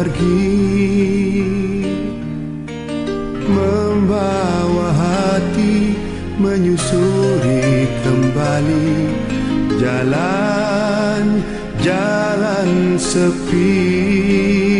pergi Membawa hati menyusuri kembali Jalan-jalan sepi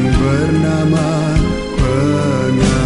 yang bernama pengaruh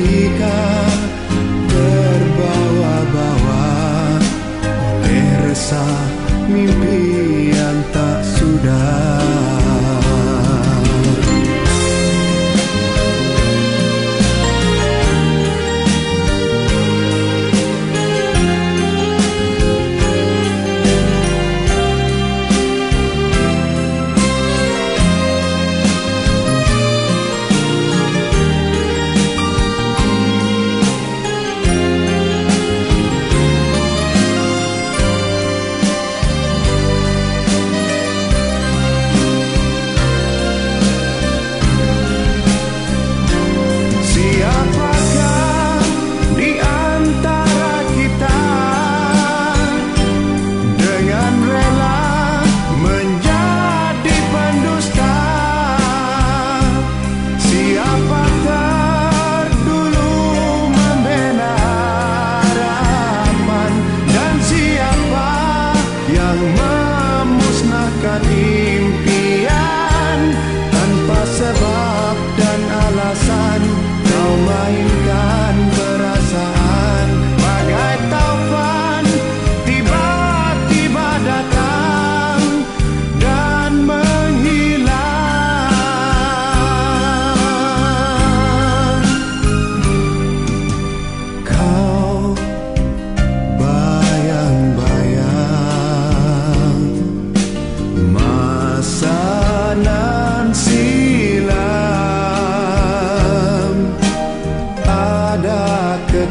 ketika terbawa-bawa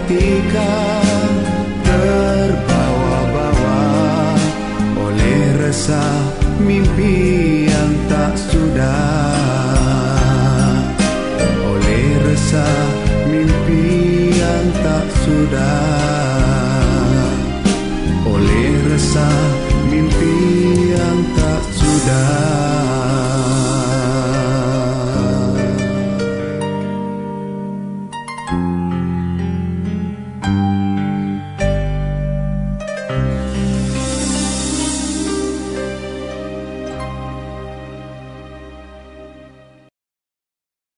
ketika terbawa-bawa oleh resah mimpi yang tak sudah oleh resah mimpi yang tak sudah oleh resah mimpi yang tak sudah